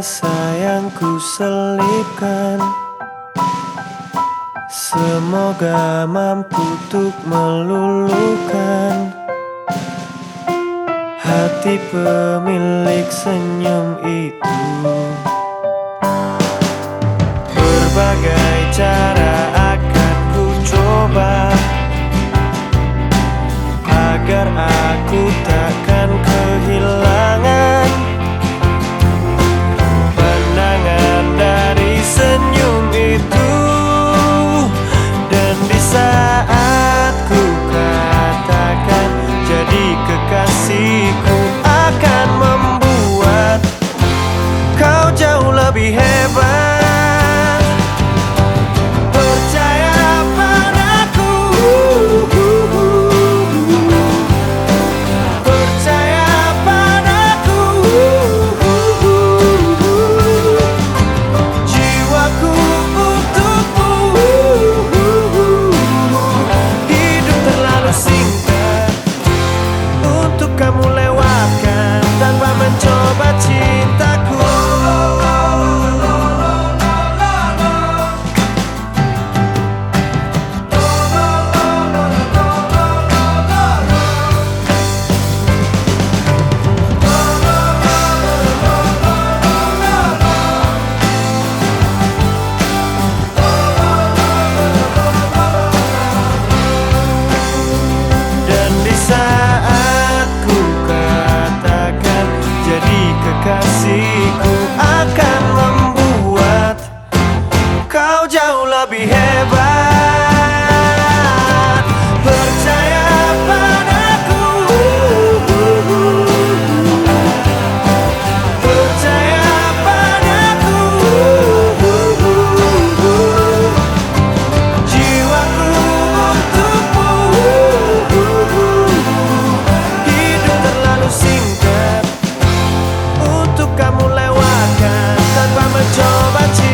Sayangku yang Semoga mampu untuk melulukan Hati pemilik senyum itu. Berbagai cara akan ku coba. be heaven. versículo. about you.